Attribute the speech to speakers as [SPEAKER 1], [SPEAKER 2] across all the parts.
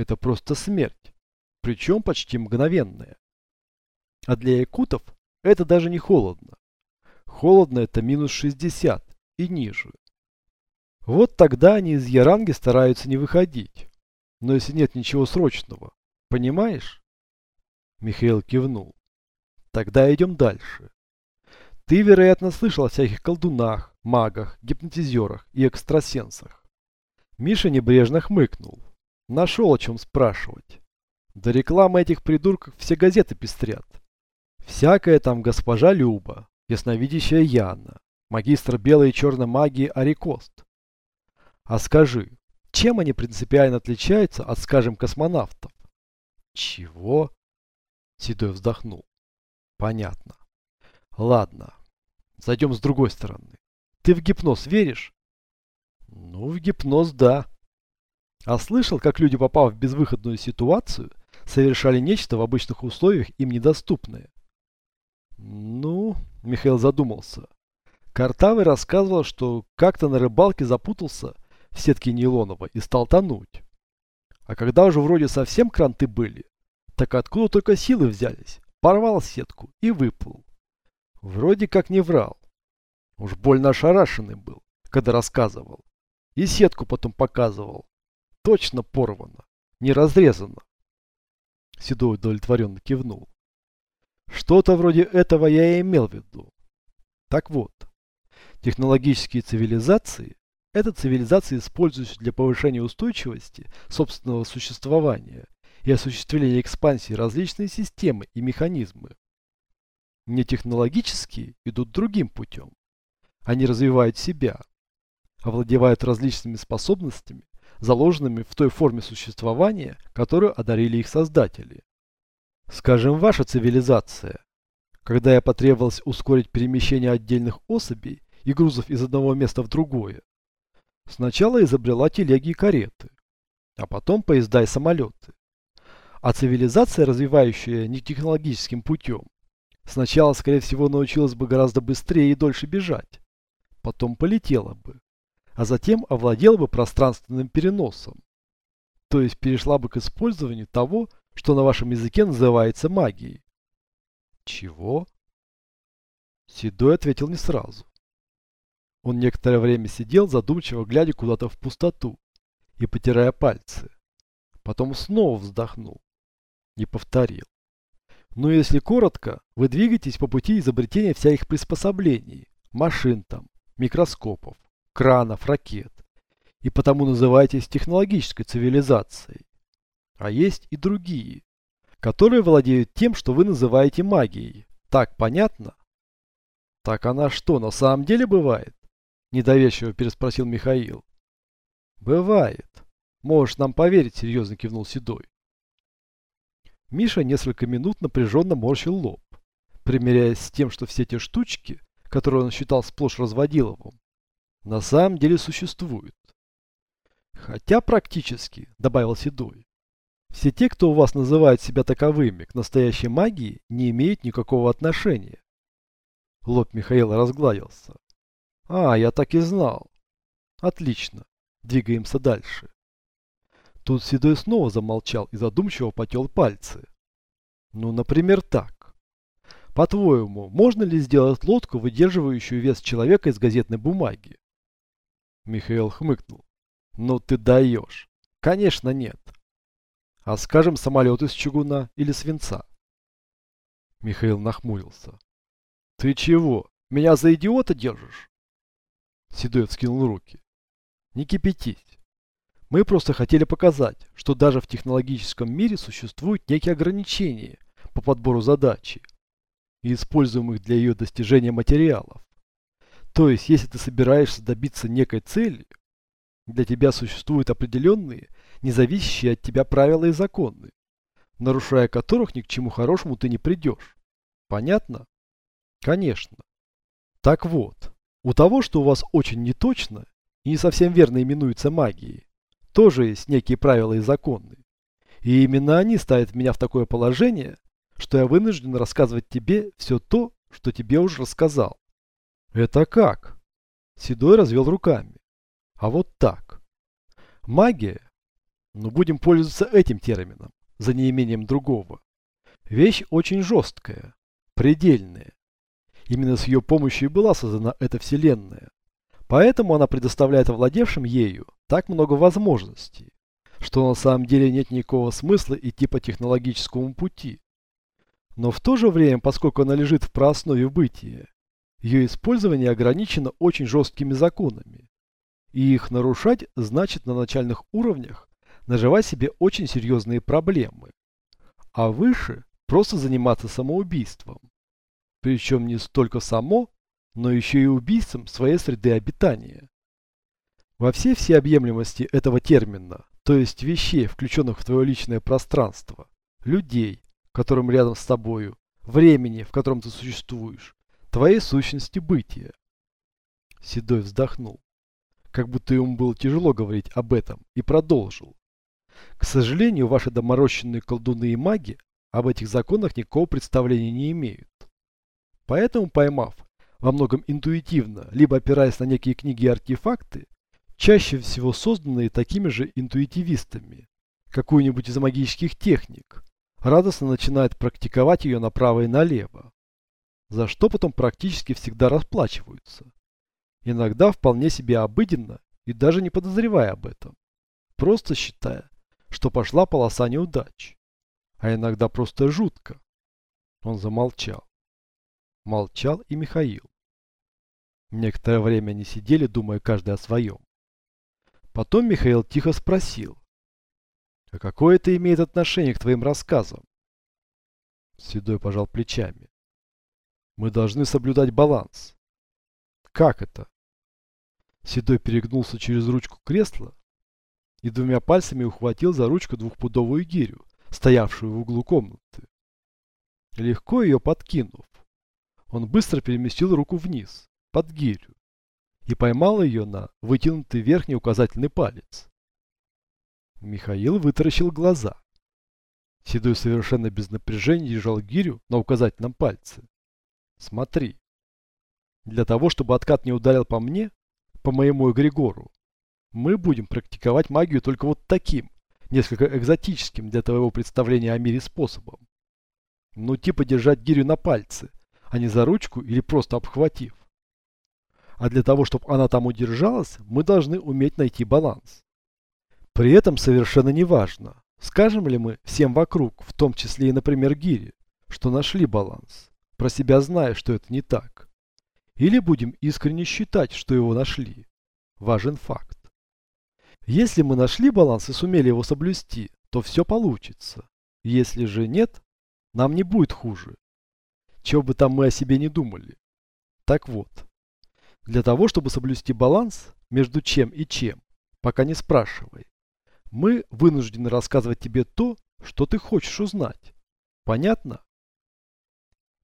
[SPEAKER 1] Это просто смерть, причем почти мгновенная. А для якутов это даже не холодно. Холодно это минус 60 и ниже. Вот тогда они из Яранги стараются не выходить. Но если нет ничего срочного, понимаешь? Михаил кивнул. Тогда идем дальше. Ты, вероятно, слышал о всяких колдунах, магах, гипнотизерах и экстрасенсах. Миша небрежно хмыкнул. Нашел о чем спрашивать. До рекламы этих придурков все газеты пестрят. Всякая там госпожа Люба, ясновидящая Яна, магистр белой и черной магии Арикост. А скажи, чем они принципиально отличаются от, скажем, космонавтов? Чего? Седой вздохнул. Понятно. Ладно. Зайдем с другой стороны. Ты в гипноз веришь? Ну, в гипноз да. А слышал, как люди, попав в безвыходную ситуацию, совершали нечто в обычных условиях им недоступное? Ну, Михаил задумался. Картавый рассказывал, что как-то на рыбалке запутался в сетке нейлоновой и стал тонуть. А когда уже вроде совсем кранты были, так откуда только силы взялись? Порвал сетку и выплыл. Вроде как не врал. Уж больно ошарашенный был, когда рассказывал. И сетку потом показывал. Точно порвано, не разрезано. Седой удовлетворенно кивнул. Что-то вроде этого я и имел в виду. Так вот, технологические цивилизации – это цивилизации, использующие для повышения устойчивости собственного существования и осуществления экспансии различные системы и механизмы. Не технологические идут другим путем. Они развивают себя, овладевают различными способностями, заложенными в той форме существования, которую одарили их создатели. Скажем, ваша цивилизация. Когда я потребовалось ускорить перемещение отдельных особей и грузов из одного места в другое, сначала изобрела телеги и кареты, а потом поезда и самолеты. А цивилизация, развивающая не технологическим путем, сначала, скорее всего, научилась бы гораздо быстрее и дольше бежать, потом полетела бы, а затем овладела бы пространственным переносом. То есть перешла бы к использованию того, что на вашем языке называется магией. Чего? Седой ответил не сразу. Он некоторое время сидел, задумчиво глядя куда-то в пустоту и потирая пальцы. Потом снова вздохнул и повторил. Но если коротко, вы двигаетесь по пути изобретения всяких приспособлений, машин там, микроскопов, кранов, ракет, и потому называетесь технологической цивилизацией. А есть и другие, которые владеют тем, что вы называете магией. Так понятно? Так она что, на самом деле бывает? Недоверчиво переспросил Михаил. Бывает. Можешь нам поверить, серьезно кивнул Седой. Миша несколько минут напряженно морщил лоб, примиряясь с тем, что все те штучки, которые он считал сплошь разводиловым, на самом деле существуют. Хотя практически, добавил Седой, все те, кто у вас называет себя таковыми, к настоящей магии не имеют никакого отношения. Лоб Михаила разгладился. А, я так и знал. Отлично. Двигаемся дальше. Тут Седой снова замолчал и задумчиво потел пальцы. Ну, например, так. По-твоему, можно ли сделать лодку, выдерживающую вес человека из газетной бумаги? Михаил хмыкнул. Ну ты даешь. Конечно нет. А скажем, самолет из чугуна или свинца? Михаил нахмурился. Ты чего? Меня за идиота держишь? Седой вскинул руки. Не кипятись. Мы просто хотели показать, что даже в технологическом мире существуют некие ограничения по подбору задачи и используемых для ее достижения материалов. То есть, если ты собираешься добиться некой цели, для тебя существуют определенные, независящие от тебя правила и законы, нарушая которых ни к чему хорошему ты не придешь. Понятно? Конечно. Так вот, у того, что у вас очень неточно и не совсем верно именуется магией, тоже есть некие правила и законы. И именно они ставят меня в такое положение, что я вынужден рассказывать тебе все то, что тебе уже рассказал. Это как? Седой развел руками. А вот так. Магия Но будем пользоваться этим термином, за неимением другого. Вещь очень жесткая, предельная. Именно с ее помощью и была создана эта вселенная. Поэтому она предоставляет овладевшим ею так много возможностей, что на самом деле нет никакого смысла идти по технологическому пути. Но в то же время, поскольку она лежит в прооснове бытия, ее использование ограничено очень жесткими законами. И их нарушать значит на начальных уровнях наживать себе очень серьезные проблемы. А выше просто заниматься самоубийством. Причем не столько само, но еще и убийцем своей среды обитания. Во всей всеобъемлемости этого термина, то есть вещей, включенных в твое личное пространство, людей, которым рядом с тобою, времени, в котором ты существуешь, твоей сущности бытия. Седой вздохнул, как будто ему было тяжело говорить об этом, и продолжил. К сожалению, ваши доморощенные колдуны и маги об этих законах никакого представления не имеют. Поэтому, поймав, во многом интуитивно, либо опираясь на некие книги и артефакты, чаще всего созданные такими же интуитивистами, какую-нибудь из магических техник, радостно начинают практиковать ее направо и налево, за что потом практически всегда расплачиваются. Иногда вполне себе обыденно и даже не подозревая об этом, просто считая, что пошла полоса неудач, а иногда просто жутко. Он замолчал. Молчал и Михаил. Некоторое время они сидели, думая каждый о своем. Потом Михаил тихо спросил. «А какое это имеет отношение к твоим рассказам?» Седой пожал плечами. «Мы должны соблюдать баланс». «Как это?» Седой перегнулся через ручку кресла и двумя пальцами ухватил за ручку двухпудовую гирю, стоявшую в углу комнаты. Легко ее подкинув, он быстро переместил руку вниз, под гирю, и поймал ее на вытянутый верхний указательный палец. Михаил вытаращил глаза. Седой совершенно без напряжения держал гирю на указательном пальце. Смотри. Для того, чтобы откат не ударил по мне, по моему эгрегору, мы будем практиковать магию только вот таким, несколько экзотическим для твоего представления о мире способом. Ну типа держать гирю на пальце, а не за ручку или просто обхватив. А для того, чтобы она там удержалась, мы должны уметь найти баланс. При этом совершенно не важно, скажем ли мы всем вокруг, в том числе и, например, гире, что нашли баланс, про себя зная, что это не так. Или будем искренне считать, что его нашли. Важен факт. Если мы нашли баланс и сумели его соблюсти, то все получится. Если же нет, нам не будет хуже. Чего бы там мы о себе не думали. Так вот, для того, чтобы соблюсти баланс между чем и чем, пока не спрашивай, мы вынуждены рассказывать тебе то, что ты хочешь узнать. Понятно?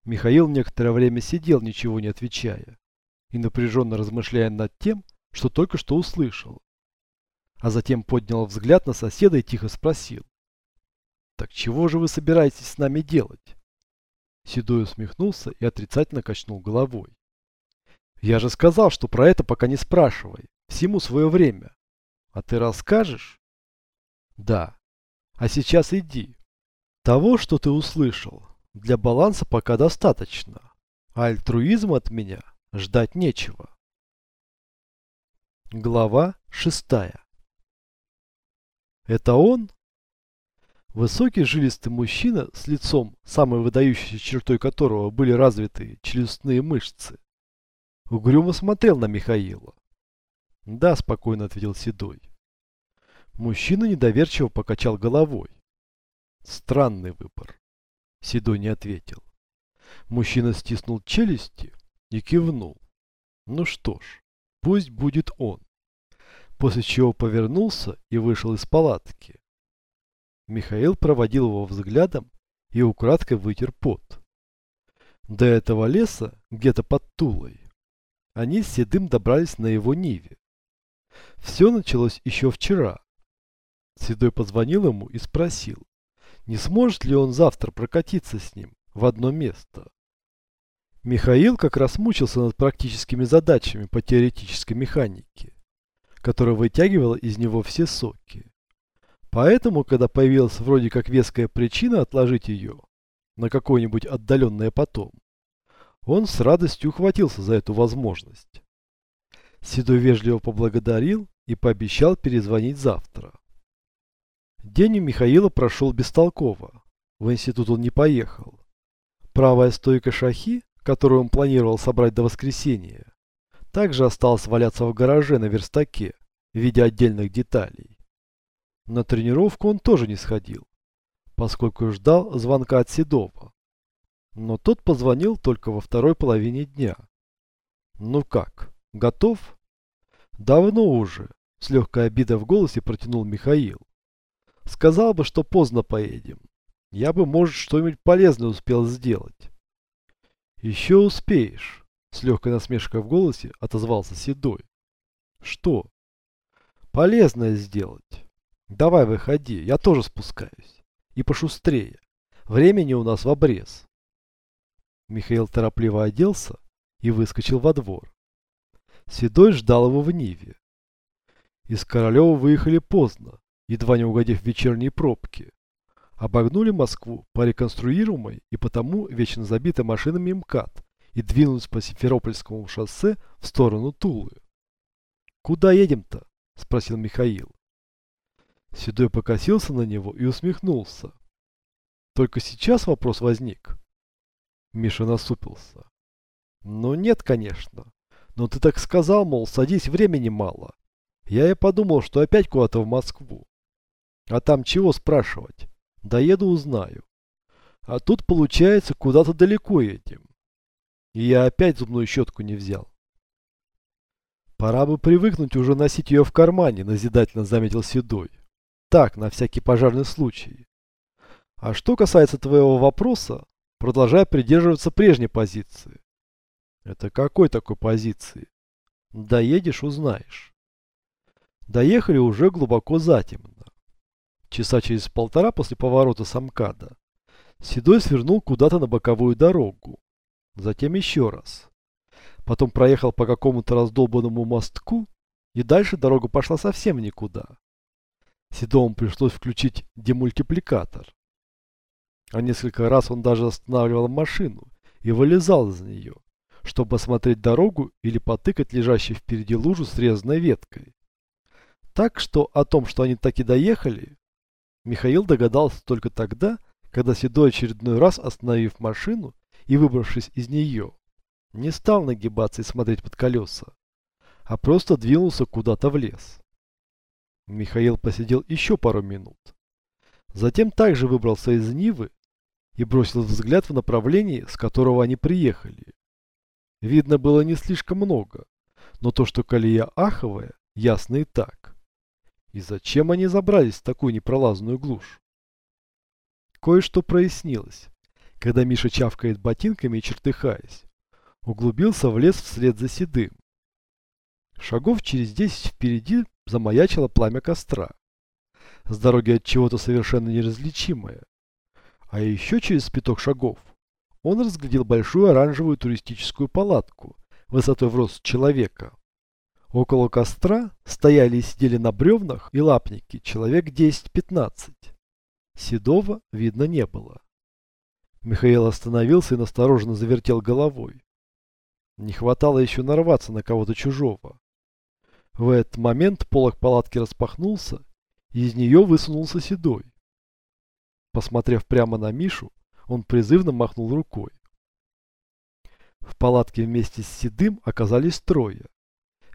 [SPEAKER 1] Михаил некоторое время сидел, ничего не отвечая, и напряженно размышляя над тем, что только что услышал. А затем поднял взгляд на соседа и тихо спросил. «Так чего же вы собираетесь с нами делать?» Седой усмехнулся и отрицательно качнул головой. «Я же сказал, что про это пока не спрашивай. Всему свое время. А ты расскажешь?» «Да. А сейчас иди. Того, что ты услышал, для баланса пока достаточно. А альтруизма от меня ждать нечего». Глава шестая. «Это он?» Высокий жилистый мужчина с лицом, самой выдающейся чертой которого были развитые челюстные мышцы, угрюмо смотрел на Михаила. «Да», — спокойно ответил Седой. Мужчина недоверчиво покачал головой. «Странный выбор», — Седой не ответил. Мужчина стиснул челюсти и кивнул. «Ну что ж, пусть будет он». После чего повернулся и вышел из палатки. Михаил проводил его взглядом и украдкой вытер пот. До этого леса, где-то под Тулой, они с Седым добрались на его Ниве. Все началось еще вчера. Седой позвонил ему и спросил, не сможет ли он завтра прокатиться с ним в одно место. Михаил как раз мучился над практическими задачами по теоретической механике, которая вытягивала из него все соки. Поэтому, когда появилась вроде как веская причина отложить ее на какое-нибудь отдаленное потом, он с радостью ухватился за эту возможность. Седой вежливо поблагодарил и пообещал перезвонить завтра. День у Михаила прошел бестолково. В институт он не поехал. Правая стойка шахи, которую он планировал собрать до воскресенья, также осталась валяться в гараже на верстаке в виде отдельных деталей. На тренировку он тоже не сходил, поскольку ждал звонка от Седова. Но тот позвонил только во второй половине дня. «Ну как, готов?» «Давно уже», — с легкой обидой в голосе протянул Михаил. «Сказал бы, что поздно поедем. Я бы, может, что-нибудь полезное успел сделать». «Еще успеешь», — с легкой насмешкой в голосе отозвался Седой. «Что?» «Полезное сделать. Давай выходи, я тоже спускаюсь. И пошустрее. Времени у нас в обрез». Михаил торопливо оделся и выскочил во двор. Седой ждал его в Ниве. Из Королева выехали поздно, едва не угодив в вечерние пробки. Обогнули Москву по реконструируемой и потому вечно забитой машинами МКАД и двинулись по Симферопольскому шоссе в сторону Тулы. «Куда едем-то?» – спросил Михаил. Седой покосился на него и усмехнулся. Только сейчас вопрос возник. Миша насупился. Ну нет, конечно. Но ты так сказал, мол, садись, времени мало. Я и подумал, что опять куда-то в Москву. А там чего спрашивать? Доеду, узнаю. А тут, получается, куда-то далеко едем. И я опять зубную щетку не взял. Пора бы привыкнуть уже носить ее в кармане, назидательно заметил Седой. Так, на всякий пожарный случай. А что касается твоего вопроса, продолжая придерживаться прежней позиции. Это какой такой позиции? Доедешь, узнаешь. Доехали уже глубоко затемно. Часа через полтора после поворота с Амкада Седой свернул куда-то на боковую дорогу. Затем еще раз. Потом проехал по какому-то раздолбанному мостку, и дальше дорога пошла совсем никуда. Седому пришлось включить демультипликатор. А несколько раз он даже останавливал машину и вылезал из нее, чтобы осмотреть дорогу или потыкать лежащей впереди лужу срезанной веткой. Так что о том, что они таки доехали, Михаил догадался только тогда, когда Седой очередной раз, остановив машину и выбравшись из нее, не стал нагибаться и смотреть под колеса, а просто двинулся куда-то в лес. Михаил посидел еще пару минут. Затем также выбрался из Нивы и бросил взгляд в направлении, с которого они приехали. Видно было не слишком много, но то, что колея аховая, ясно и так. И зачем они забрались в такую непролазную глушь? Кое-что прояснилось, когда Миша чавкает ботинками и чертыхаясь, углубился в лес вслед за седым. Шагов через десять впереди замаячило пламя костра. С дороги от чего-то совершенно неразличимое, а еще через пяток шагов он разглядел большую оранжевую туристическую палатку высотой в рост человека. Около костра стояли и сидели на бревнах и лапники человек 10-15. Седова видно не было. Михаил остановился и настороженно завертел головой. Не хватало еще нарваться на кого-то чужого. В этот момент полог палатки распахнулся, и из нее высунулся Седой. Посмотрев прямо на Мишу, он призывно махнул рукой. В палатке вместе с Седым оказались трое.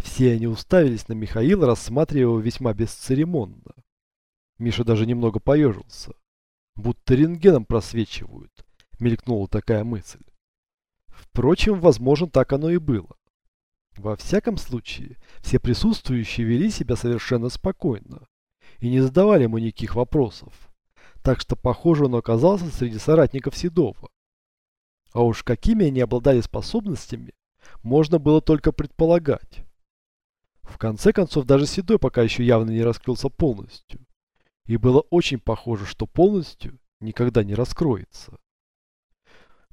[SPEAKER 1] Все они уставились на Михаила, рассматривая его весьма бесцеремонно. Миша даже немного поежился. Будто рентгеном просвечивают, мелькнула такая мысль. Впрочем, возможно, так оно и было. Во всяком случае, все присутствующие вели себя совершенно спокойно и не задавали ему никаких вопросов так что, похоже, он оказался среди соратников Седова. А уж какими они обладали способностями, можно было только предполагать. В конце концов, даже Седой пока еще явно не раскрылся полностью. И было очень похоже, что полностью никогда не раскроется.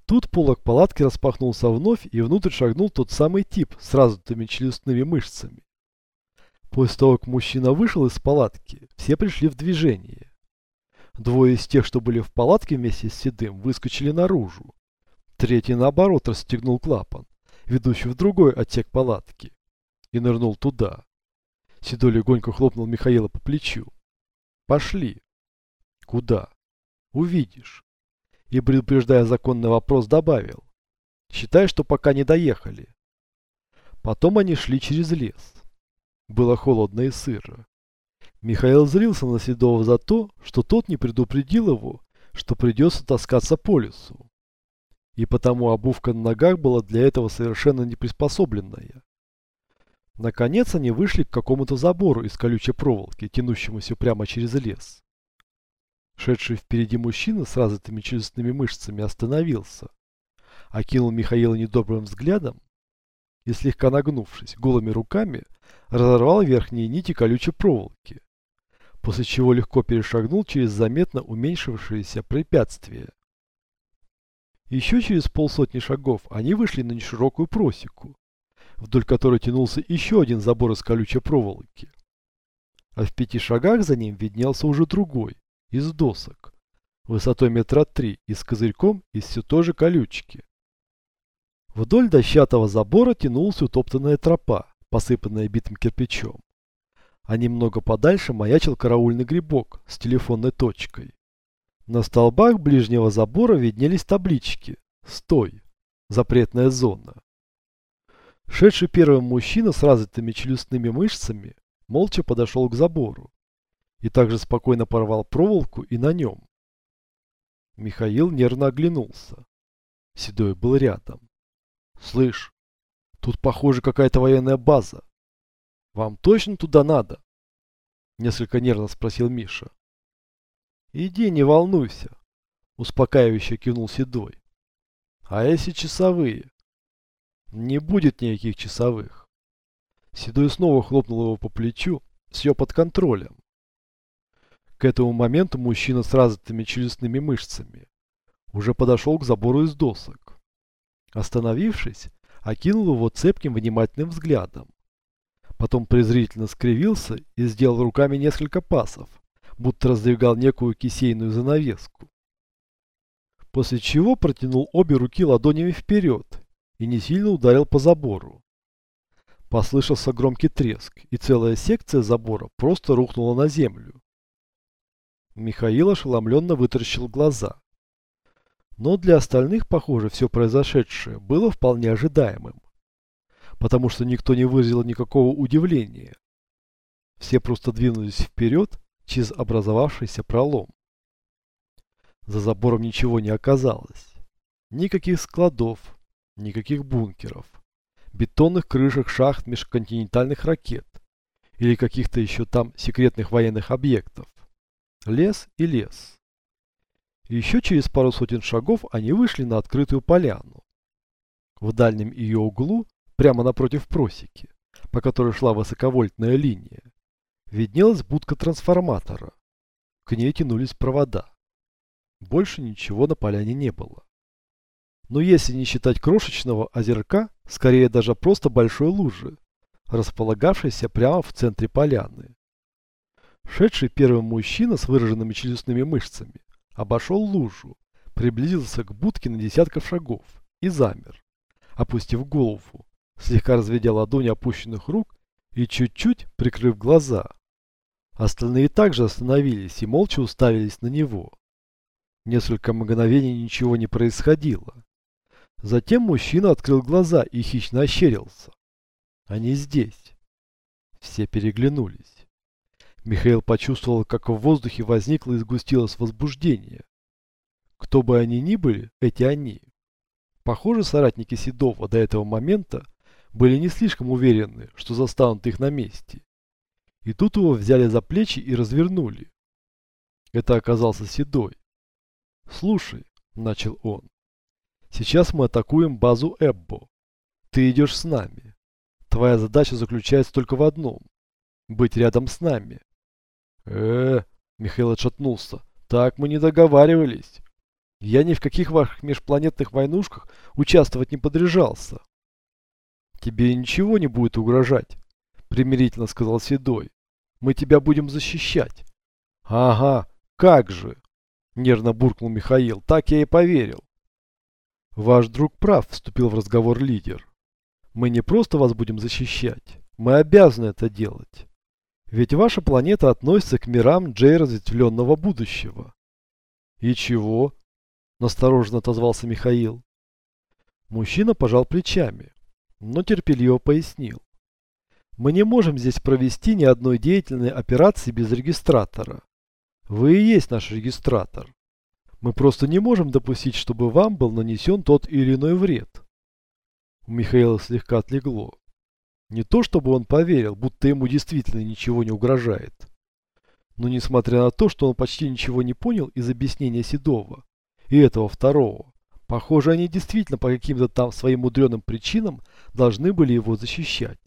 [SPEAKER 1] Тут полок палатки распахнулся вновь, и внутрь шагнул тот самый тип с развитыми челюстными мышцами. После того, как мужчина вышел из палатки, все пришли в движение. Двое из тех, что были в палатке вместе с Седым, выскочили наружу. Третий, наоборот, расстегнул клапан, ведущий в другой отсек палатки, и нырнул туда. Седой легонько хлопнул Михаила по плечу. «Пошли». «Куда?» «Увидишь». И, предупреждая законный вопрос, добавил. «Считай, что пока не доехали». Потом они шли через лес. Было холодно и сыро. Михаил злился на Седова за то, что тот не предупредил его, что придется таскаться по лесу. И потому обувка на ногах была для этого совершенно не приспособленная. Наконец они вышли к какому-то забору из колючей проволоки, тянущемуся прямо через лес. Шедший впереди мужчина с развитыми челюстными мышцами остановился, окинул Михаила недобрым взглядом и, слегка нагнувшись, голыми руками разорвал верхние нити колючей проволоки, после чего легко перешагнул через заметно уменьшившееся препятствие. Еще через полсотни шагов они вышли на неширокую просеку, вдоль которой тянулся еще один забор из колючей проволоки. А в пяти шагах за ним виднелся уже другой, из досок, высотой метра три и с козырьком из все той же колючки. Вдоль дощатого забора тянулась утоптанная тропа, посыпанная битым кирпичом. А немного подальше маячил караульный грибок с телефонной точкой. На столбах ближнего забора виднелись таблички «Стой! Запретная зона». Шедший первым мужчина с развитыми челюстными мышцами молча подошел к забору и также спокойно порвал проволоку и на нем. Михаил нервно оглянулся. Седой был рядом. «Слышь, тут, похоже, какая-то военная база. Вам точно туда надо?» Несколько нервно спросил Миша. «Иди, не волнуйся», — успокаивающе кивнул Седой. «А если часовые?» Не будет никаких часовых. Седой снова хлопнул его по плечу, все под контролем. К этому моменту мужчина с развитыми челюстными мышцами уже подошел к забору из досок. Остановившись, окинул его цепким внимательным взглядом. Потом презрительно скривился и сделал руками несколько пасов, будто раздвигал некую кисейную занавеску. После чего протянул обе руки ладонями вперед и не сильно ударил по забору. Послышался громкий треск, и целая секция забора просто рухнула на землю. Михаил ошеломленно вытаращил глаза. Но для остальных, похоже, все произошедшее было вполне ожидаемым. Потому что никто не выразил никакого удивления. Все просто двинулись вперед через образовавшийся пролом. За забором ничего не оказалось. Никаких складов, Никаких бункеров, бетонных крышек шахт межконтинентальных ракет или каких-то еще там секретных военных объектов. Лес и лес. еще через пару сотен шагов они вышли на открытую поляну. В дальнем ее углу, прямо напротив просеки, по которой шла высоковольтная линия, виднелась будка трансформатора. К ней тянулись провода. Больше ничего на поляне не было но если не считать крошечного озерка, скорее даже просто большой лужи, располагавшейся прямо в центре поляны. Шедший первым мужчина с выраженными челюстными мышцами обошел лужу, приблизился к будке на десятков шагов и замер, опустив голову, слегка разведя ладони опущенных рук и чуть-чуть прикрыв глаза. Остальные также остановились и молча уставились на него. Несколько мгновений ничего не происходило. Затем мужчина открыл глаза и хищно ощерился. Они здесь. Все переглянулись. Михаил почувствовал, как в воздухе возникло и сгустилось возбуждение. Кто бы они ни были, эти они. Похоже, соратники Седова до этого момента были не слишком уверены, что застанут их на месте. И тут его взяли за плечи и развернули. Это оказался Седой. «Слушай», — начал он, Сейчас мы атакуем базу Эббо. Ты идешь с нами. Твоя задача заключается только в одном. Быть рядом с нами. э, -э Михаил отшатнулся. Так мы не договаривались. Я ни в каких ваших межпланетных войнушках участвовать не подряжался. Тебе ничего не будет угрожать, примирительно сказал Седой. Мы тебя будем защищать. Ага, как же, нервно буркнул Михаил. Так я и поверил. Ваш друг прав, вступил в разговор лидер. Мы не просто вас будем защищать, мы обязаны это делать. Ведь ваша планета относится к мирам Джей разветвленного будущего. И чего? Настороженно отозвался Михаил. Мужчина пожал плечами, но терпеливо пояснил. Мы не можем здесь провести ни одной деятельной операции без регистратора. Вы и есть наш регистратор. Мы просто не можем допустить, чтобы вам был нанесен тот или иной вред. У Михаила слегка отлегло. Не то чтобы он поверил, будто ему действительно ничего не угрожает. Но несмотря на то, что он почти ничего не понял из объяснения Седова и этого второго, похоже, они действительно по каким-то там своим мудреным причинам должны были его защищать.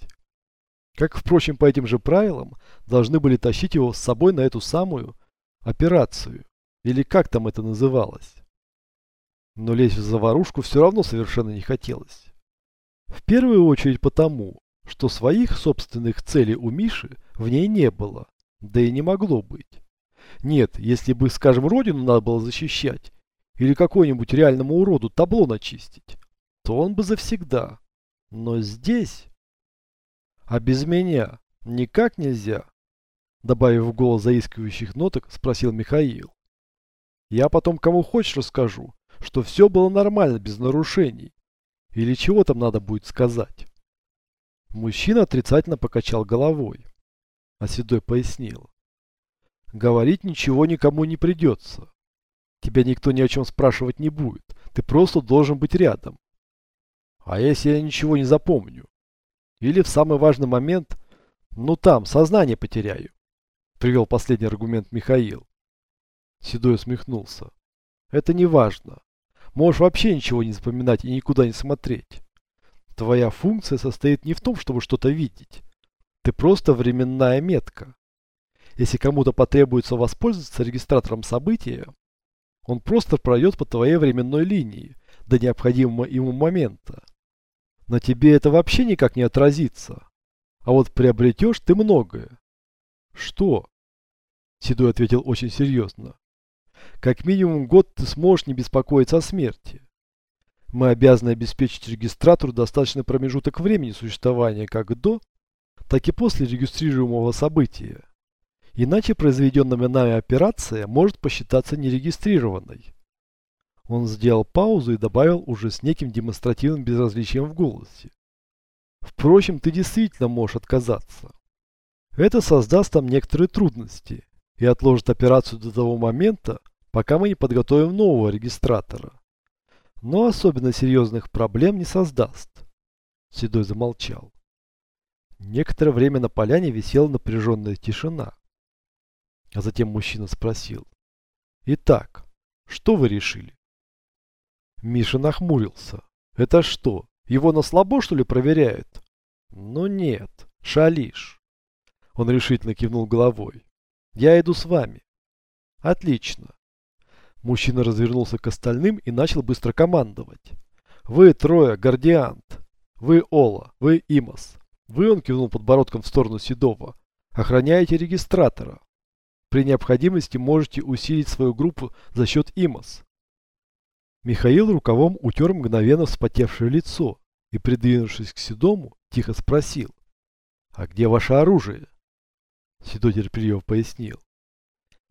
[SPEAKER 1] Как, впрочем, по этим же правилам, должны были тащить его с собой на эту самую операцию, или как там это называлось. Но лезть в заварушку все равно совершенно не хотелось. В первую очередь потому, что своих собственных целей у Миши в ней не было, да и не могло быть. Нет, если бы, скажем, родину надо было защищать, или какой-нибудь реальному уроду табло начистить, то он бы завсегда. Но здесь... А без меня никак нельзя? Добавив в голос заискивающих ноток, спросил Михаил. Я потом кому хочешь расскажу, что все было нормально, без нарушений. Или чего там надо будет сказать? Мужчина отрицательно покачал головой. А Седой пояснил. Говорить ничего никому не придется. Тебя никто ни о чем спрашивать не будет. Ты просто должен быть рядом. А если я ничего не запомню? Или в самый важный момент, ну там, сознание потеряю? Привел последний аргумент Михаил. Седой усмехнулся. Это не важно. Можешь вообще ничего не запоминать и никуда не смотреть. Твоя функция состоит не в том, чтобы что-то видеть. Ты просто временная метка. Если кому-то потребуется воспользоваться регистратором события, он просто пройдет по твоей временной линии до необходимого ему момента. На тебе это вообще никак не отразится. А вот приобретешь ты многое. Что? Седой ответил очень серьезно. Как минимум год ты сможешь не беспокоиться о смерти. Мы обязаны обеспечить регистратору достаточный промежуток времени существования как до, так и после регистрируемого события. Иначе произведенная нами операция может посчитаться нерегистрированной. Он сделал паузу и добавил уже с неким демонстративным безразличием в голосе. Впрочем, ты действительно можешь отказаться. Это создаст там некоторые трудности и отложит операцию до того момента, пока мы не подготовим нового регистратора но особенно серьезных проблем не создаст. Седой замолчал. Некоторое время на поляне висела напряженная тишина. А затем мужчина спросил. «Итак, что вы решили?» Миша нахмурился. «Это что, его на слабо, что ли, проверяют?» «Ну нет, шалишь». Он решительно кивнул головой. «Я иду с вами». «Отлично. Мужчина развернулся к остальным и начал быстро командовать. «Вы трое, Гордиант. Вы Ола. Вы Имос. Вы, он кивнул подбородком в сторону Седова, охраняете регистратора. При необходимости можете усилить свою группу за счет Имос». Михаил рукавом утер мгновенно вспотевшее лицо и, придвинувшись к Седому, тихо спросил. «А где ваше оружие?» Седой терпеливо пояснил.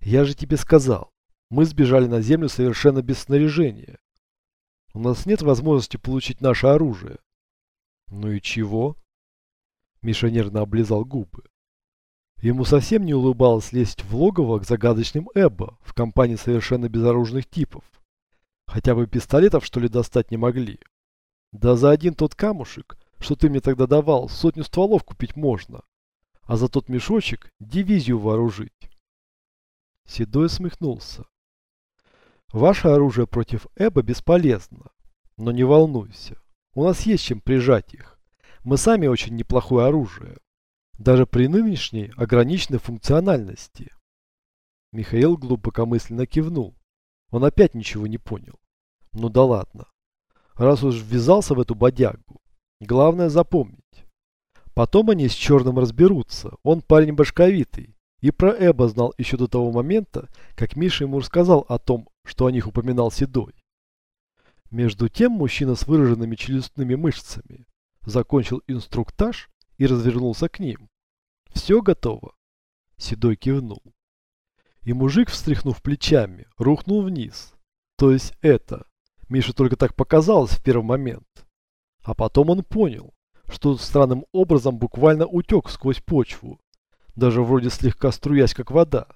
[SPEAKER 1] «Я же тебе сказал, мы сбежали на землю совершенно без снаряжения. У нас нет возможности получить наше оружие. Ну и чего? Миша нервно облизал губы. Ему совсем не улыбалось лезть в логово к загадочным Эббо в компании совершенно безоружных типов. Хотя бы пистолетов, что ли, достать не могли. Да за один тот камушек, что ты мне тогда давал, сотню стволов купить можно. А за тот мешочек дивизию вооружить. Седой смехнулся. Ваше оружие против Эба бесполезно. Но не волнуйся. У нас есть чем прижать их. Мы сами очень неплохое оружие. Даже при нынешней ограниченной функциональности. Михаил глубокомысленно кивнул. Он опять ничего не понял. Ну да ладно. Раз уж ввязался в эту бодягу, главное запомнить. Потом они с Черным разберутся. Он парень башковитый. И про Эба знал еще до того момента, как Миша ему рассказал о том, что о них упоминал Седой. Между тем мужчина с выраженными челюстными мышцами закончил инструктаж и развернулся к ним. «Все готово?» Седой кивнул. И мужик, встряхнув плечами, рухнул вниз. То есть это. Мише только так показалось в первый момент. А потом он понял, что странным образом буквально утек сквозь почву, даже вроде слегка струясь, как вода.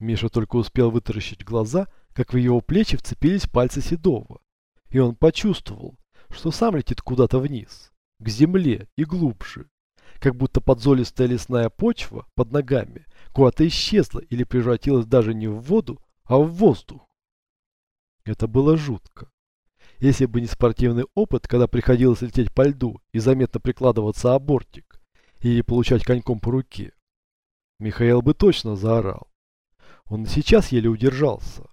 [SPEAKER 1] Миша только успел вытаращить глаза, как в его плечи вцепились пальцы Седова, и он почувствовал, что сам летит куда-то вниз, к земле и глубже, как будто подзолистая лесная почва под ногами куда-то исчезла или превратилась даже не в воду, а в воздух. Это было жутко. Если бы не спортивный опыт, когда приходилось лететь по льду и заметно прикладываться о бортик, или получать коньком по руке, Михаил бы точно заорал. Он сейчас еле удержался.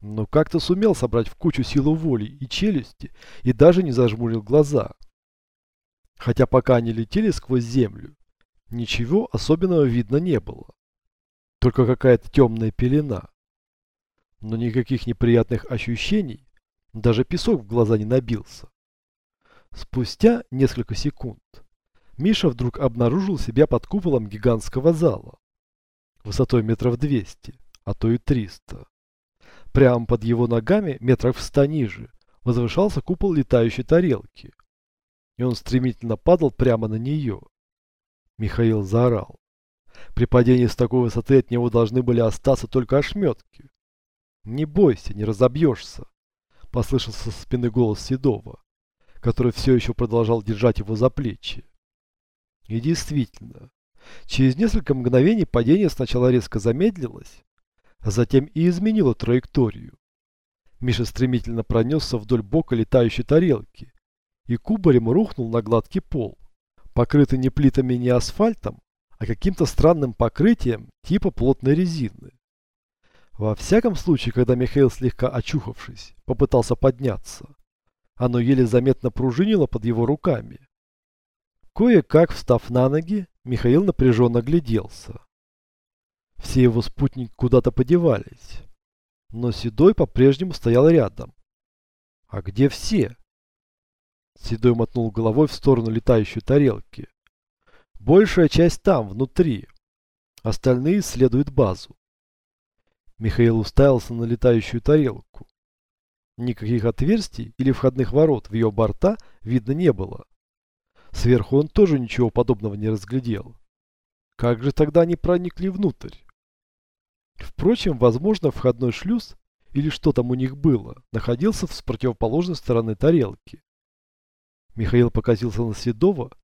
[SPEAKER 1] Но как-то сумел собрать в кучу силу воли и челюсти и даже не зажмурил глаза. Хотя пока они летели сквозь землю, ничего особенного видно не было. Только какая-то темная пелена. Но никаких неприятных ощущений даже песок в глаза не набился. Спустя несколько секунд Миша вдруг обнаружил себя под куполом гигантского зала. Высотой метров 200, а то и 300. Прямо под его ногами, метров в ста ниже, возвышался купол летающей тарелки. И он стремительно падал прямо на нее. Михаил заорал. При падении с такой высоты от него должны были остаться только ошметки. «Не бойся, не разобьешься», послышался со спины голос Седова, который все еще продолжал держать его за плечи. И действительно, через несколько мгновений падение сначала резко замедлилось, а затем и изменило траекторию. Миша стремительно пронесся вдоль бока летающей тарелки и кубарем рухнул на гладкий пол, покрытый не плитами, не асфальтом, а каким-то странным покрытием типа плотной резины. Во всяком случае, когда Михаил, слегка очухавшись, попытался подняться, оно еле заметно пружинило под его руками. Кое-как, встав на ноги, Михаил напряженно гляделся. Все его спутники куда-то подевались, но Седой по-прежнему стоял рядом. А где все? Седой мотнул головой в сторону летающей тарелки. Большая часть там, внутри. Остальные исследуют базу. Михаил уставился на летающую тарелку. Никаких отверстий или входных ворот в ее борта видно не было. Сверху он тоже ничего подобного не разглядел. Как же тогда они проникли внутрь? Впрочем, возможно, входной шлюз, или что там у них было, находился с противоположной стороны тарелки. Михаил покосился на Седова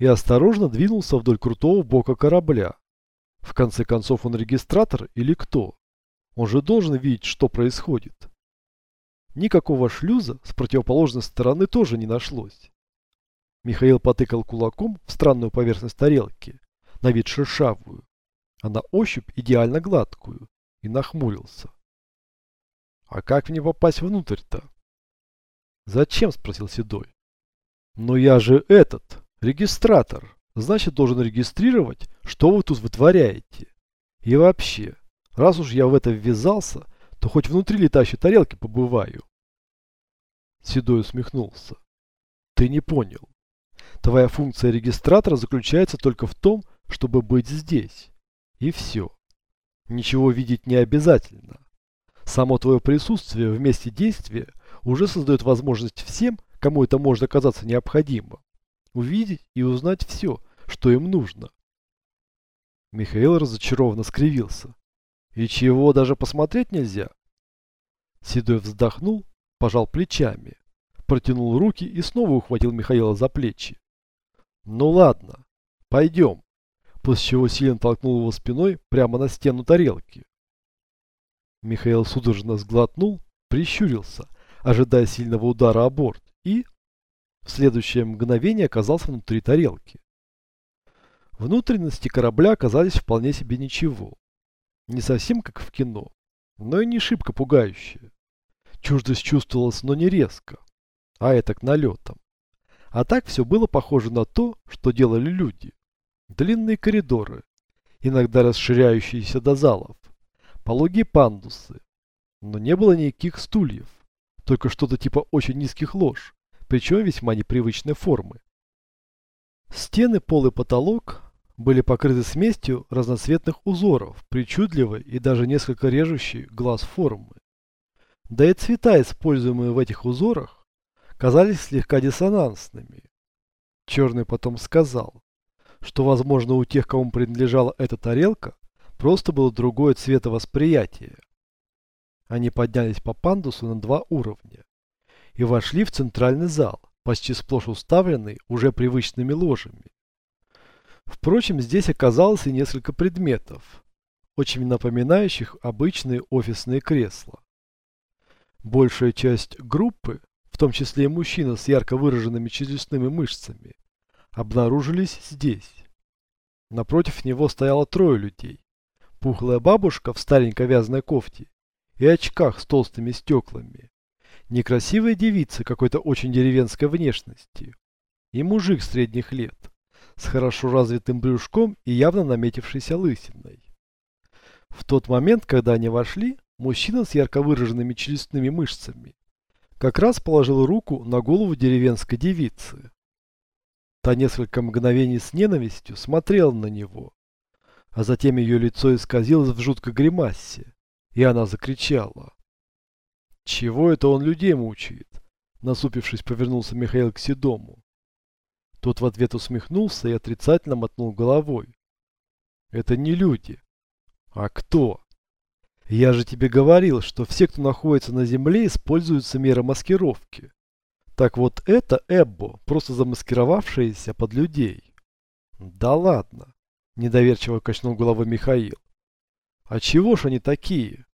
[SPEAKER 1] и осторожно двинулся вдоль крутого бока корабля. В конце концов, он регистратор или кто? Он же должен видеть, что происходит. Никакого шлюза с противоположной стороны тоже не нашлось. Михаил потыкал кулаком в странную поверхность тарелки, на вид шершавую, а на ощупь идеально гладкую, и нахмурился. «А как мне попасть внутрь-то?» «Зачем?» – спросил Седой. «Но я же этот, регистратор, значит должен регистрировать, что вы тут вытворяете. И вообще, Раз уж я в это ввязался, то хоть внутри летающей тарелки побываю. Седой усмехнулся. Ты не понял. Твоя функция регистратора заключается только в том, чтобы быть здесь. И все. Ничего видеть не обязательно. Само твое присутствие в месте действия уже создает возможность всем, кому это может оказаться необходимо, увидеть и узнать все, что им нужно. Михаил разочарованно скривился. И чего, даже посмотреть нельзя? Седой вздохнул, пожал плечами, протянул руки и снова ухватил Михаила за плечи. Ну ладно, пойдем. После чего сильно толкнул его спиной прямо на стену тарелки. Михаил судорожно сглотнул, прищурился, ожидая сильного удара о борт, и в следующее мгновение оказался внутри тарелки. Внутренности корабля оказались вполне себе ничего. Не совсем как в кино, но и не шибко пугающее. Чуждость чувствовалась, но не резко, а это к налетам. А так все было похоже на то, что делали люди. Длинные коридоры, иногда расширяющиеся до залов, пологие пандусы. Но не было никаких стульев, только что-то типа очень низких лож, причем весьма непривычной формы. Стены, пол и потолок были покрыты смесью разноцветных узоров, причудливой и даже несколько режущей глаз формы. Да и цвета, используемые в этих узорах, казались слегка диссонансными. Черный потом сказал, что, возможно, у тех, кому принадлежала эта тарелка, просто было другое цветовосприятие. Они поднялись по пандусу на два уровня и вошли в центральный зал, почти сплошь уставленный уже привычными ложами. Впрочем, здесь оказалось и несколько предметов, очень напоминающих обычные офисные кресла. Большая часть группы, в том числе и мужчина с ярко выраженными челюстными мышцами, обнаружились здесь. Напротив него стояло трое людей. Пухлая бабушка в старенькой вязаной кофте и очках с толстыми стеклами. Некрасивая девица какой-то очень деревенской внешности. И мужик средних лет, с хорошо развитым брюшком и явно наметившейся лысиной. В тот момент, когда они вошли, мужчина с ярко выраженными челюстными мышцами как раз положил руку на голову деревенской девицы. Та несколько мгновений с ненавистью смотрела на него, а затем ее лицо исказилось в жуткой гримасе, и она закричала. «Чего это он людей мучает?» Насупившись, повернулся Михаил к Седому. Тот в ответ усмехнулся и отрицательно мотнул головой. «Это не люди. А кто?» «Я же тебе говорил, что все, кто находится на земле, используются меры маскировки. Так вот это Эббо, просто замаскировавшиеся под людей. Да ладно, недоверчиво качнул головой Михаил. А чего ж они такие?